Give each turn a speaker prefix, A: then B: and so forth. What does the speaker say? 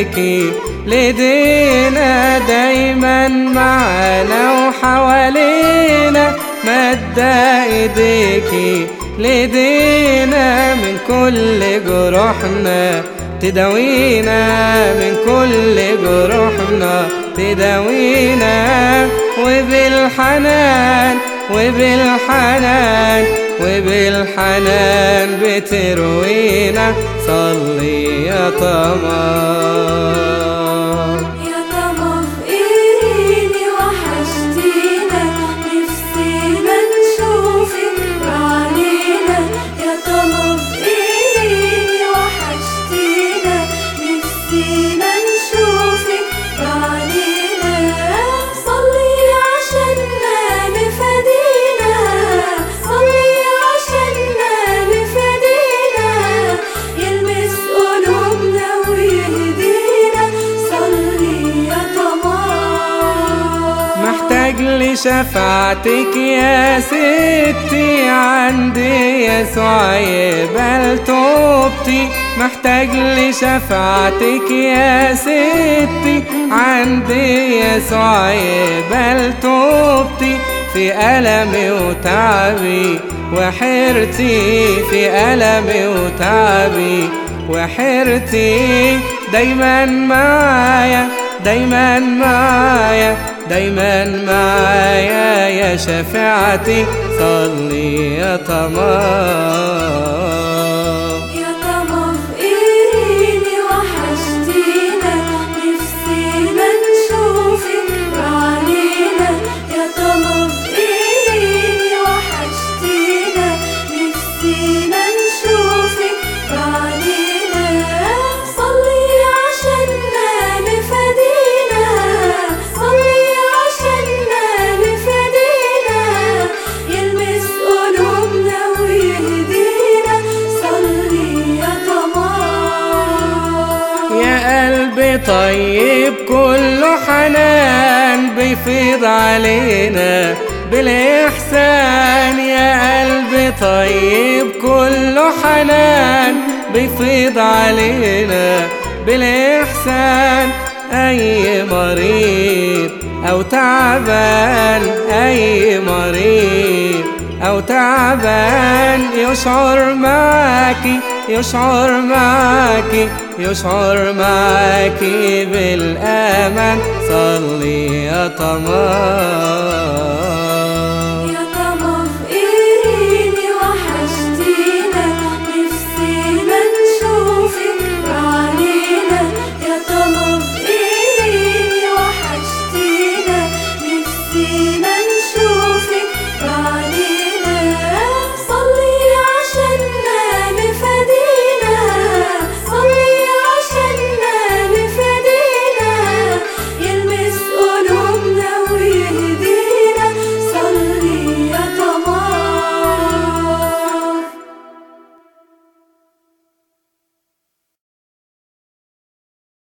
A: ايديكي لدينا دايما معانا وحوالينا مد ايديكي لدينا من كل جروحنا تداوينا من كل جروحنا تداوينا وبالحنان وبالحنان وبالحنان بتروينا صلي يا طمام محتاج لشفاعتك يا ستي عندي يسوع يقبل توبتي محتاج لشفاعتك يا ستي عندي يسوع يقبل توبتي في ألمي وتعبي وحيرتي في ألمي وتعبي وحيرتي دايما معايا دايما معايا. دايما معايا يا شفاعتي صلي يا طمام طيب كله حنان بيفيض علينا بالإحسان يا قلبي. طيب كله حنان بيفيض علينا بالإحسان. أي مريض أو تعبان أي مريض أو تعبان يشعر معاكي يشعر معاكي يشعر معاكي بالأمان. صلي يا طمام